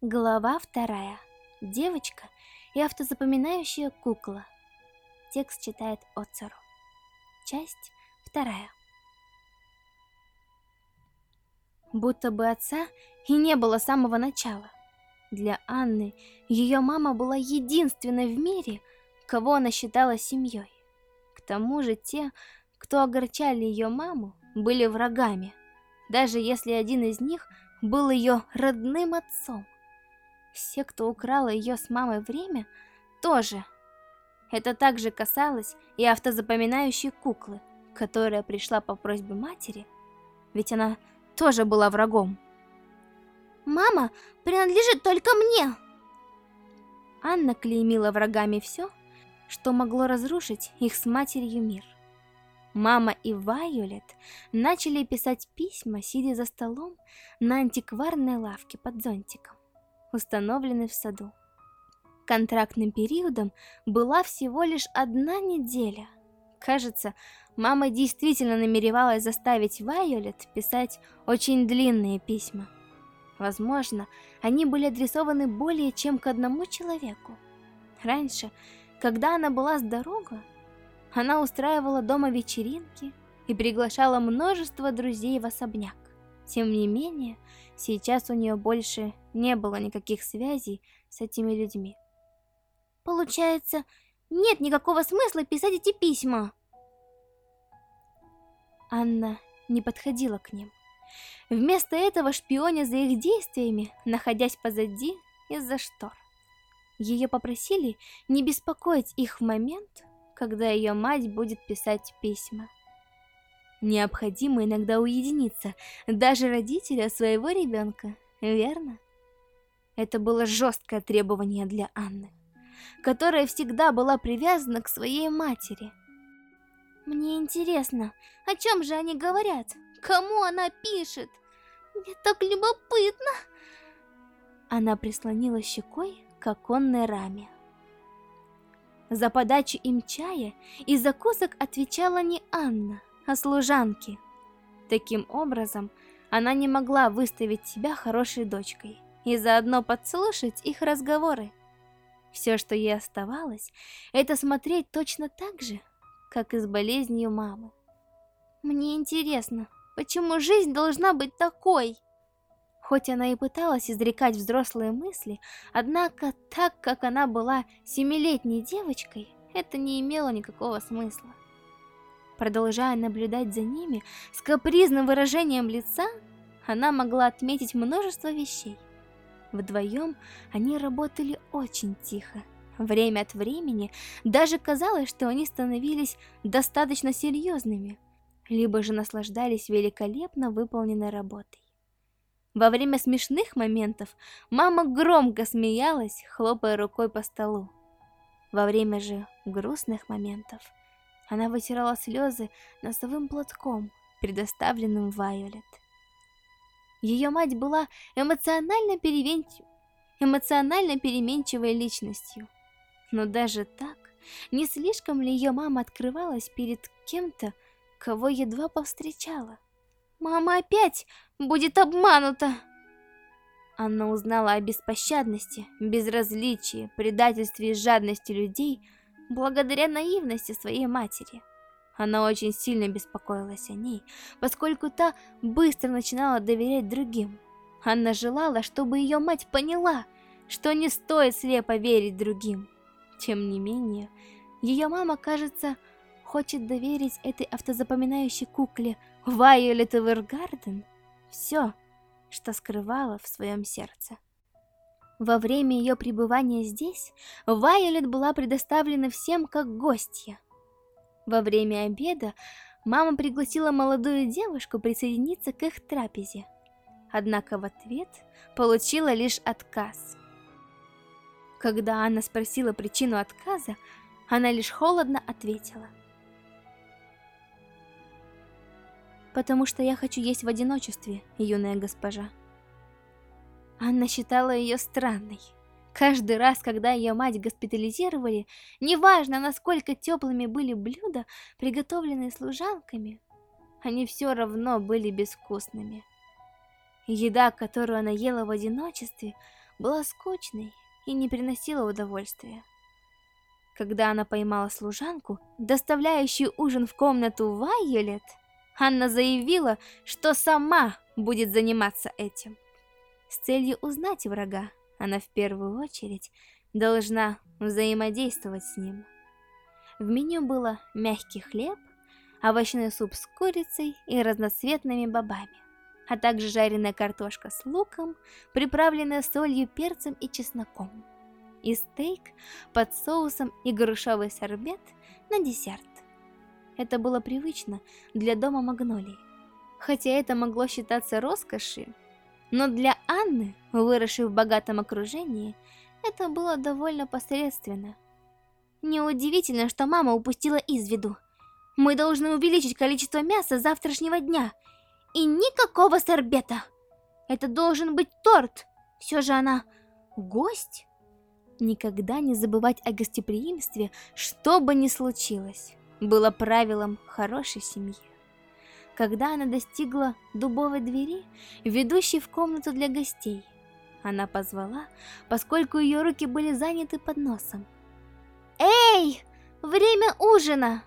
Глава вторая. Девочка и автозапоминающая кукла. Текст читает Оцару. Часть вторая. Будто бы отца и не было с самого начала. Для Анны ее мама была единственной в мире, кого она считала семьей. К тому же те, кто огорчали ее маму, были врагами, даже если один из них был ее родным отцом. Все, кто украл ее с мамой время, тоже. Это также касалось и автозапоминающей куклы, которая пришла по просьбе матери, ведь она тоже была врагом. «Мама принадлежит только мне!» Анна клеймила врагами все, что могло разрушить их с матерью мир. Мама и Вайолет начали писать письма, сидя за столом на антикварной лавке под зонтиком установленный в саду. Контрактным периодом была всего лишь одна неделя. Кажется, мама действительно намеревалась заставить Вайолет писать очень длинные письма. Возможно, они были адресованы более чем к одному человеку. Раньше, когда она была здорова, она устраивала дома вечеринки и приглашала множество друзей в особняк. Тем не менее, сейчас у нее больше не было никаких связей с этими людьми. Получается, нет никакого смысла писать эти письма. Анна не подходила к ним. Вместо этого шпионя за их действиями, находясь позади из-за штор. Ее попросили не беспокоить их в момент, когда ее мать будет писать письма. Необходимо иногда уединиться, даже родителя своего ребенка, верно? Это было жесткое требование для Анны, которая всегда была привязана к своей матери. Мне интересно, о чем же они говорят? Кому она пишет? Мне так любопытно. Она прислонила щекой к оконной раме. За подачу им чая и закусок отвечала не Анна, а служанки. Таким образом, она не могла выставить себя хорошей дочкой и заодно подслушать их разговоры. Все, что ей оставалось, это смотреть точно так же, как и с болезнью мамы. Мне интересно, почему жизнь должна быть такой? Хоть она и пыталась изрекать взрослые мысли, однако, так как она была семилетней девочкой, это не имело никакого смысла. Продолжая наблюдать за ними, с капризным выражением лица, она могла отметить множество вещей. Вдвоем они работали очень тихо. Время от времени даже казалось, что они становились достаточно серьезными, либо же наслаждались великолепно выполненной работой. Во время смешных моментов мама громко смеялась, хлопая рукой по столу. Во время же грустных моментов она вытирала слезы носовым платком, предоставленным Вайолет. Ее мать была эмоционально, перевен... эмоционально переменчивой личностью. Но даже так, не слишком ли ее мама открывалась перед кем-то, кого едва повстречала? Мама опять будет обманута! Она узнала о беспощадности, безразличии, предательстве и жадности людей, благодаря наивности своей матери. Она очень сильно беспокоилась о ней, поскольку та быстро начинала доверять другим. Анна желала, чтобы ее мать поняла, что не стоит слепо верить другим. Тем не менее, ее мама, кажется, хочет доверить этой автозапоминающей кукле Вайолет Эвергарден все, что скрывала в своем сердце. Во время ее пребывания здесь Вайолет была предоставлена всем как гостья. Во время обеда мама пригласила молодую девушку присоединиться к их трапезе. Однако в ответ получила лишь отказ. Когда Анна спросила причину отказа, она лишь холодно ответила. «Потому что я хочу есть в одиночестве, юная госпожа». Анна считала ее странной. Каждый раз, когда ее мать госпитализировали, неважно, насколько теплыми были блюда, приготовленные служанками, они все равно были безвкусными. Еда, которую она ела в одиночестве, была скучной и не приносила удовольствия. Когда она поймала служанку, доставляющую ужин в комнату Вайолет, Анна заявила, что сама будет заниматься этим. С целью узнать врага, она в первую очередь должна взаимодействовать с ним. В меню было мягкий хлеб, овощной суп с курицей и разноцветными бобами, а также жареная картошка с луком, приправленная солью, перцем и чесноком, и стейк под соусом и грушевый сорбет на десерт. Это было привычно для дома Магнолий, хотя это могло считаться роскошью, но для Анны, выросшей в богатом окружении, это было довольно посредственно. Неудивительно, что мама упустила из виду. Мы должны увеличить количество мяса завтрашнего дня. И никакого сорбета. Это должен быть торт. Все же она гость. Никогда не забывать о гостеприимстве, что бы ни случилось, было правилом хорошей семьи. Когда она достигла дубовой двери, ведущей в комнату для гостей, она позвала, поскольку ее руки были заняты под носом. «Эй, время ужина!»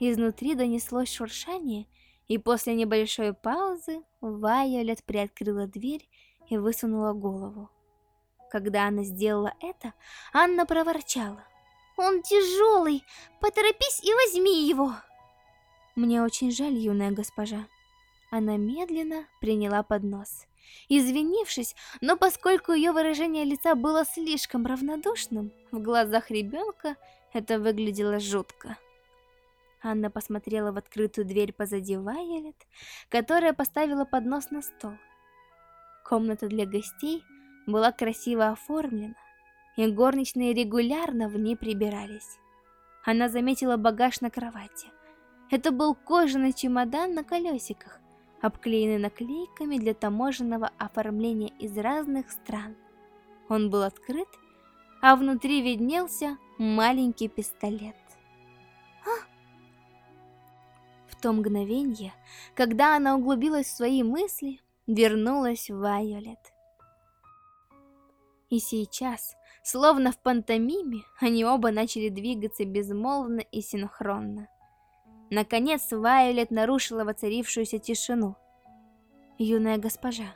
Изнутри донеслось шуршание, и после небольшой паузы Вайолет приоткрыла дверь и высунула голову. Когда она сделала это, Анна проворчала. «Он тяжелый, поторопись и возьми его!» «Мне очень жаль, юная госпожа». Она медленно приняла поднос. Извинившись, но поскольку ее выражение лица было слишком равнодушным, в глазах ребенка это выглядело жутко. Анна посмотрела в открытую дверь позади Вайолет, которая поставила поднос на стол. Комната для гостей была красиво оформлена, и горничные регулярно в ней прибирались. Она заметила багаж на кровати. Это был кожаный чемодан на колесиках, обклеенный наклейками для таможенного оформления из разных стран. Он был открыт, а внутри виднелся маленький пистолет. А! В то мгновение, когда она углубилась в свои мысли, вернулась Вайолет. И сейчас, словно в пантомиме, они оба начали двигаться безмолвно и синхронно. Наконец Вайолет нарушила воцарившуюся тишину. «Юная госпожа,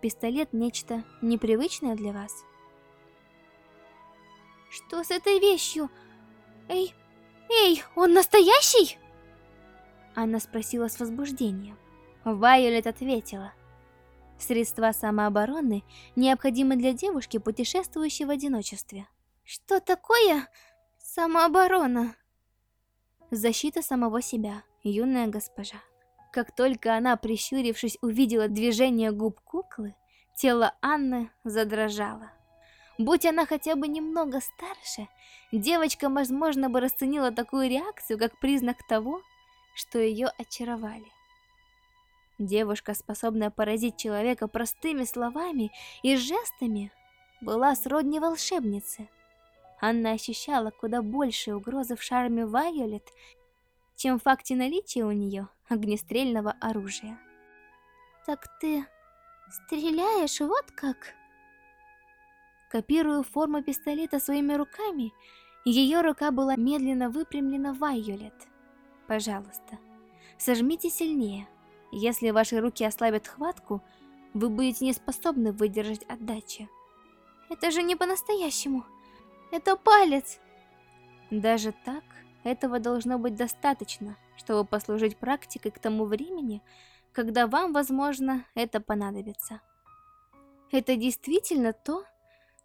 пистолет нечто непривычное для вас?» «Что с этой вещью? Эй, эй, он настоящий?» Она спросила с возбуждением. Вайолет ответила. Средства самообороны необходимы для девушки, путешествующей в одиночестве. Что такое самооборона? Защита самого себя, юная госпожа. Как только она, прищурившись, увидела движение губ куклы, тело Анны задрожало. Будь она хотя бы немного старше, девочка, возможно, бы расценила такую реакцию как признак того, что ее очаровали. Девушка, способная поразить человека простыми словами и жестами, была сродни волшебнице. Анна ощущала куда большие угрозы в шарме Вайолет, чем в факте наличия у нее огнестрельного оружия. «Так ты стреляешь вот как?» Копируя форму пистолета своими руками, ее рука была медленно выпрямлена Вайолет. «Пожалуйста, сожмите сильнее. Если ваши руки ослабят хватку, вы будете не способны выдержать отдачи». «Это же не по-настоящему!» Это палец. Даже так, этого должно быть достаточно, чтобы послужить практикой к тому времени, когда вам, возможно, это понадобится. Это действительно то,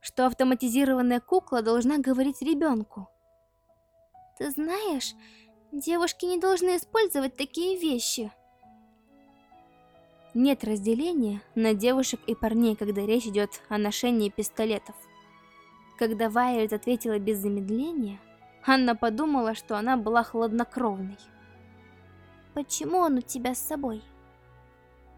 что автоматизированная кукла должна говорить ребенку. Ты знаешь, девушки не должны использовать такие вещи. Нет разделения на девушек и парней, когда речь идет о ношении пистолетов. Когда Вайолет ответила без замедления, Анна подумала, что она была хладнокровной. «Почему он у тебя с собой?»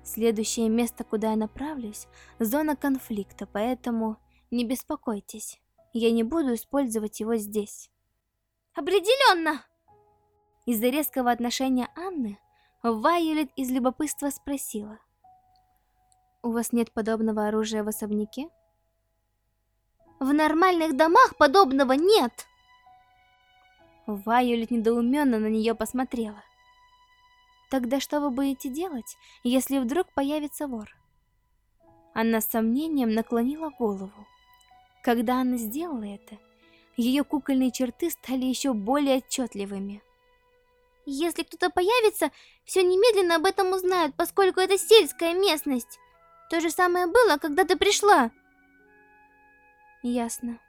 Следующее место, куда я направлюсь, зона конфликта, поэтому не беспокойтесь. Я не буду использовать его здесь. Определенно! Из-за резкого отношения Анны, Вайолет из любопытства спросила. У вас нет подобного оружия в особняке? В нормальных домах подобного нет. Вайолет недоуменно на нее посмотрела. Тогда что вы будете делать, если вдруг появится вор? Она с сомнением наклонила голову. Когда она сделала это, ее кукольные черты стали еще более отчетливыми. Если кто-то появится, все немедленно об этом узнают, поскольку это сельская местность. То же самое было, когда ты пришла. Ясно.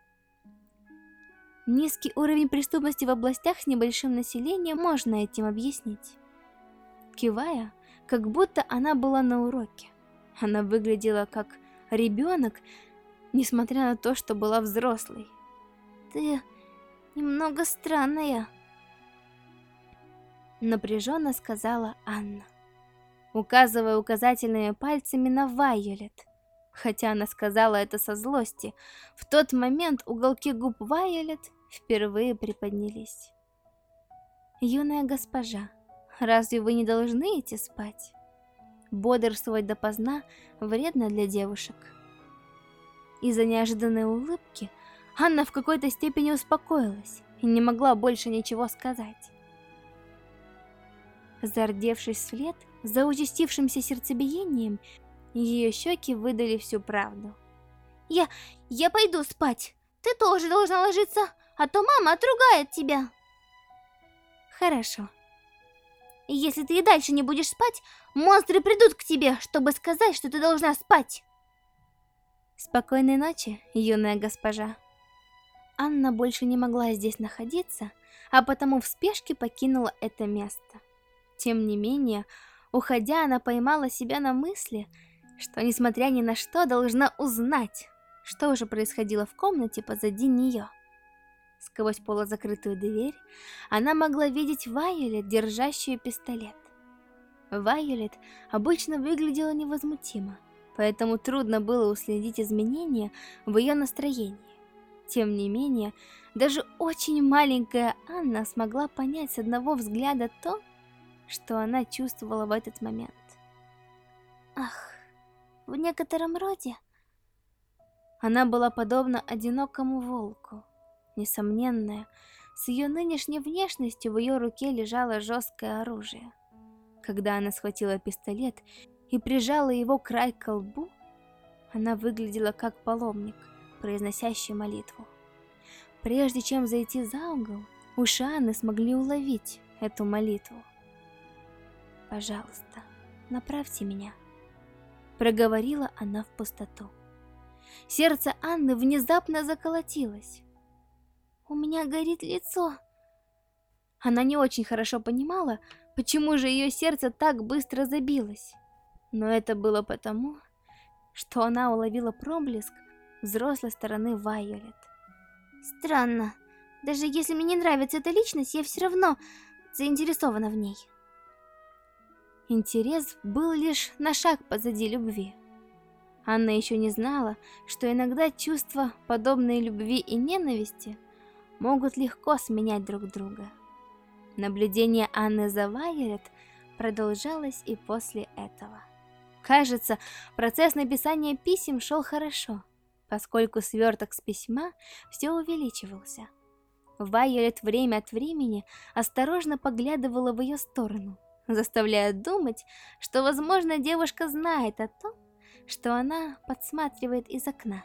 Низкий уровень преступности в областях с небольшим населением можно этим объяснить. Кивая, как будто она была на уроке. Она выглядела как ребенок, несмотря на то, что была взрослой. Ты немного странная. Напряженно сказала Анна, указывая указательными пальцами на Вайолет. Хотя она сказала это со злости, в тот момент уголки губ Вайолет впервые приподнялись. «Юная госпожа, разве вы не должны идти спать? Бодрствовать допоздна вредно для девушек». Из-за неожиданной улыбки Анна в какой-то степени успокоилась и не могла больше ничего сказать. Зардевшись вслед за участившимся сердцебиением, ее щеки выдали всю правду. «Я... я пойду спать. Ты тоже должна ложиться, а то мама отругает тебя». «Хорошо». «Если ты и дальше не будешь спать, монстры придут к тебе, чтобы сказать, что ты должна спать». «Спокойной ночи, юная госпожа». Анна больше не могла здесь находиться, а потому в спешке покинула это место. Тем не менее, уходя, она поймала себя на мысли, что, несмотря ни на что, должна узнать, что уже происходило в комнате позади нее. Сквозь полузакрытую дверь она могла видеть Вайолет, держащую пистолет. Вайолет обычно выглядела невозмутимо, поэтому трудно было уследить изменения в ее настроении. Тем не менее, даже очень маленькая Анна смогла понять с одного взгляда то, что она чувствовала в этот момент. Ах, в некотором роде... Она была подобна одинокому волку. Несомненная, с ее нынешней внешностью в ее руке лежало жесткое оружие. Когда она схватила пистолет и прижала его край к колбу, она выглядела как паломник, произносящий молитву. Прежде чем зайти за угол, уши Анны смогли уловить эту молитву. «Пожалуйста, направьте меня», — проговорила она в пустоту. Сердце Анны внезапно заколотилось. «У меня горит лицо». Она не очень хорошо понимала, почему же ее сердце так быстро забилось. Но это было потому, что она уловила проблеск взрослой стороны Вайолет. Странно. Даже если мне не нравится эта личность, я все равно заинтересована в ней. Интерес был лишь на шаг позади любви. Анна еще не знала, что иногда чувства, подобные любви и ненависти, могут легко сменять друг друга. Наблюдение Анны за Вайолет продолжалось и после этого. Кажется, процесс написания писем шел хорошо, поскольку сверток с письма все увеличивался. Вайолет время от времени осторожно поглядывала в ее сторону, заставляя думать, что, возможно, девушка знает о том, что она подсматривает из окна.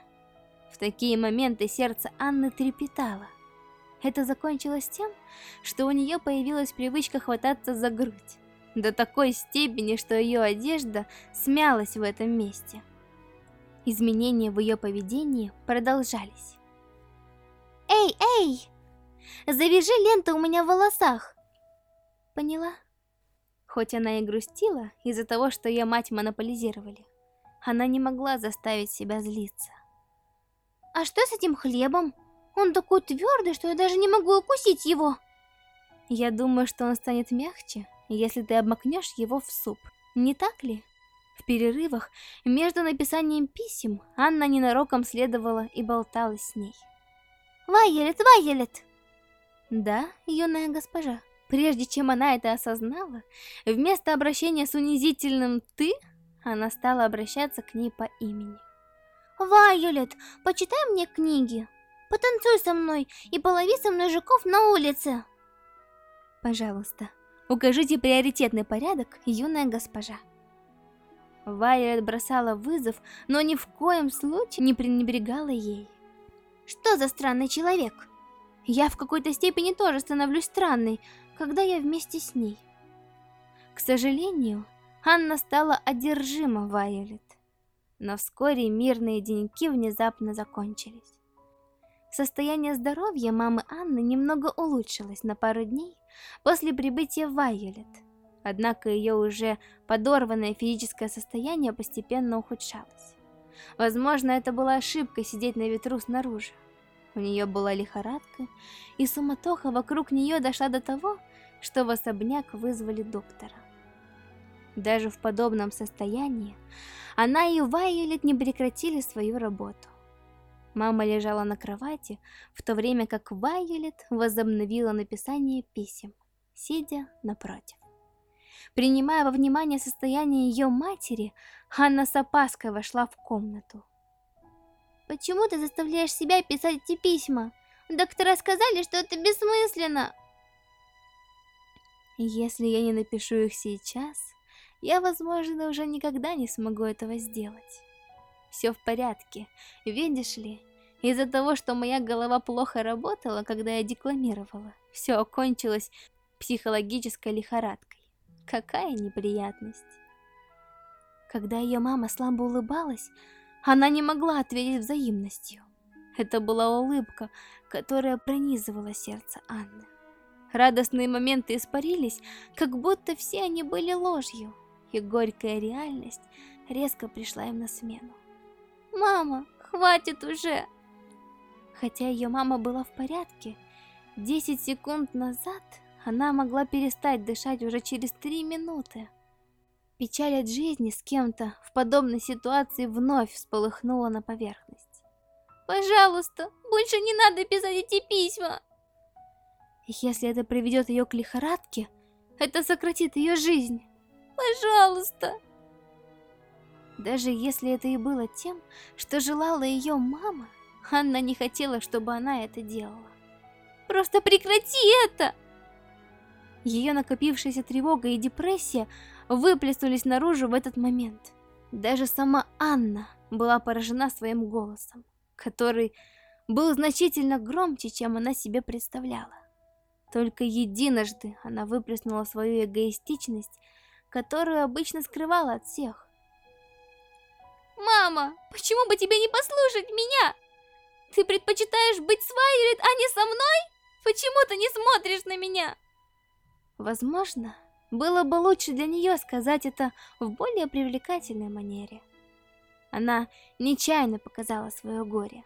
В такие моменты сердце Анны трепетало. Это закончилось тем, что у нее появилась привычка хвататься за грудь, до такой степени, что ее одежда смялась в этом месте. Изменения в ее поведении продолжались. «Эй, эй! Завяжи ленту у меня в волосах!» «Поняла?» Хоть она и грустила из-за того, что ее мать монополизировали, она не могла заставить себя злиться. «А что с этим хлебом? Он такой твердый, что я даже не могу укусить его!» «Я думаю, что он станет мягче, если ты обмакнешь его в суп, не так ли?» В перерывах между написанием писем Анна ненароком следовала и болталась с ней. «Вайелет, Вайелет!» «Да, юная госпожа?» Прежде чем она это осознала, вместо обращения с унизительным «ты», она стала обращаться к ней по имени. «Вайолет, почитай мне книги, потанцуй со мной и полови со мной жуков на улице!» «Пожалуйста, укажите приоритетный порядок, юная госпожа». Вайолет бросала вызов, но ни в коем случае не пренебрегала ей. «Что за странный человек?» «Я в какой-то степени тоже становлюсь странной, когда я вместе с ней». К сожалению, Анна стала одержима Вайолет. Но вскоре мирные деньки внезапно закончились. Состояние здоровья мамы Анны немного улучшилось на пару дней после прибытия Вайолет. Однако ее уже подорванное физическое состояние постепенно ухудшалось. Возможно, это была ошибка сидеть на ветру снаружи. У нее была лихорадка, и суматоха вокруг нее дошла до того, что в особняк вызвали доктора. Даже в подобном состоянии она и Вайолет не прекратили свою работу. Мама лежала на кровати, в то время как Вайолет возобновила написание писем, сидя напротив. Принимая во внимание состояние ее матери, Анна с опаской вошла в комнату. «Почему ты заставляешь себя писать эти письма? Доктора сказали, что это бессмысленно!» «Если я не напишу их сейчас, я, возможно, уже никогда не смогу этого сделать. Все в порядке, видишь ли, из-за того, что моя голова плохо работала, когда я декламировала, все окончилось психологической лихорадкой. Какая неприятность. Когда ее мама слабо улыбалась, она не могла ответить взаимностью. Это была улыбка, которая пронизывала сердце Анны. Радостные моменты испарились, как будто все они были ложью и горькая реальность резко пришла им на смену. «Мама, хватит уже!» Хотя ее мама была в порядке, 10 секунд назад она могла перестать дышать уже через 3 минуты. Печаль от жизни с кем-то в подобной ситуации вновь всполыхнула на поверхность. «Пожалуйста, больше не надо писать эти письма!» Если это приведет ее к лихорадке, это сократит ее жизнь. Пожалуйста. Даже если это и было тем, что желала ее мама, Анна не хотела, чтобы она это делала. Просто прекрати это! Ее накопившаяся тревога и депрессия выплеснулись наружу в этот момент. Даже сама Анна была поражена своим голосом, который был значительно громче, чем она себе представляла. Только единожды она выплеснула свою эгоистичность которую обычно скрывала от всех. «Мама, почему бы тебе не послушать меня? Ты предпочитаешь быть с Вайолет, а не со мной? Почему ты не смотришь на меня?» Возможно, было бы лучше для нее сказать это в более привлекательной манере. Она нечаянно показала свое горе.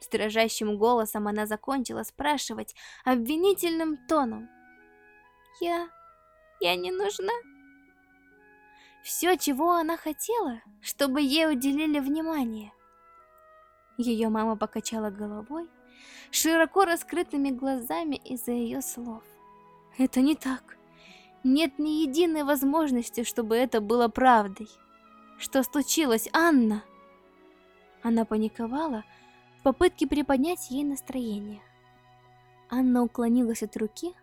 С голосом она закончила спрашивать обвинительным тоном. «Я... я не нужна?» Все, чего она хотела, чтобы ей уделили внимание. Ее мама покачала головой, широко раскрытыми глазами из-за ее слов. Это не так. Нет ни единой возможности, чтобы это было правдой. Что случилось, Анна? Она паниковала в попытке приподнять ей настроение. Анна уклонилась от руки,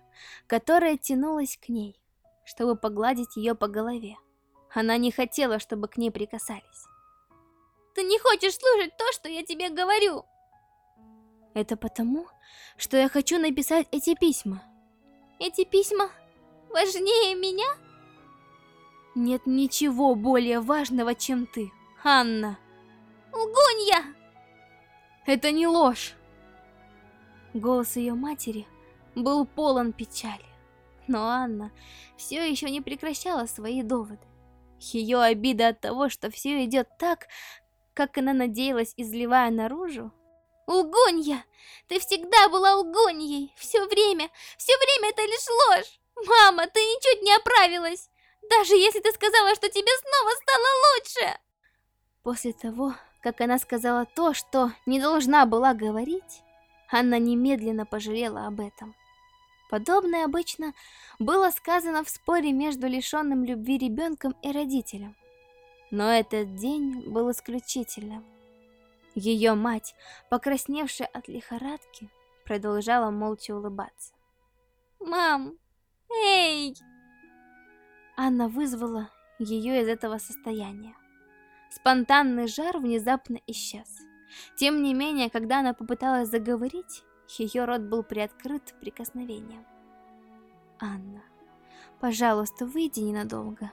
которая тянулась к ней, чтобы погладить ее по голове. Она не хотела, чтобы к ней прикасались. Ты не хочешь слушать то, что я тебе говорю. Это потому, что я хочу написать эти письма. Эти письма важнее меня? Нет ничего более важного, чем ты, Анна. Лгунья! Это не ложь. Голос ее матери был полон печали. Но Анна все еще не прекращала свои доводы. Ее обида от того, что все идет так, как она надеялась, изливая наружу. Лгунья! Ты всегда была лгуньей! Все время, все время это лишь ложь! Мама, ты ничуть не оправилась! Даже если ты сказала, что тебе снова стало лучше! После того, как она сказала то, что не должна была говорить, она немедленно пожалела об этом. Подобное обычно было сказано в споре между лишенным любви ребенком и родителем. Но этот день был исключительным. Ее мать, покрасневшая от лихорадки, продолжала молча улыбаться. «Мам! Эй!» Анна вызвала ее из этого состояния. Спонтанный жар внезапно исчез. Тем не менее, когда она попыталась заговорить, ее рот был приоткрыт прикосновением. «Анна, пожалуйста, выйди ненадолго».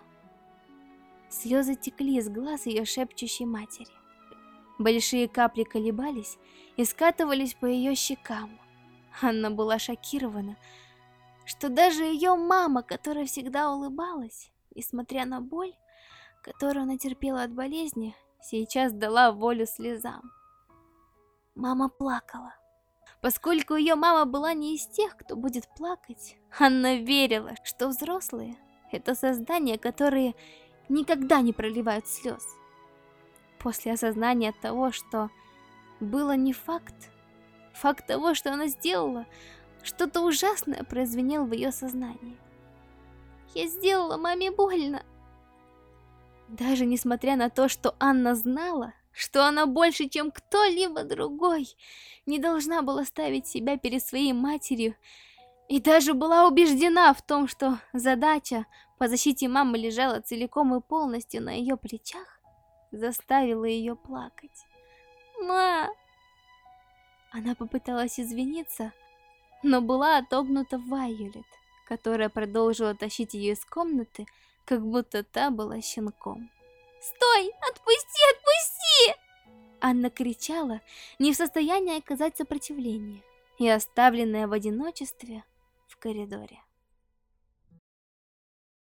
Слезы текли из глаз ее шепчущей матери. Большие капли колебались и скатывались по ее щекам. Анна была шокирована, что даже ее мама, которая всегда улыбалась, несмотря на боль, которую она терпела от болезни, сейчас дала волю слезам. Мама плакала. Поскольку ее мама была не из тех, кто будет плакать, Анна верила, что взрослые — это создания, которые никогда не проливают слез. После осознания того, что было не факт, факт того, что она сделала, что-то ужасное прозвенел в ее сознании. Я сделала маме больно. Даже несмотря на то, что Анна знала, что она больше, чем кто-либо другой, не должна была ставить себя перед своей матерью, и даже была убеждена в том, что задача по защите мамы лежала целиком и полностью на ее плечах, заставила ее плакать. «Ма!» Она попыталась извиниться, но была отогнута Вайолет, которая продолжила тащить ее из комнаты, как будто та была щенком. «Стой! Отпусти! Отпусти!» Анна кричала, не в состоянии оказать сопротивление, и оставленная в одиночестве в коридоре.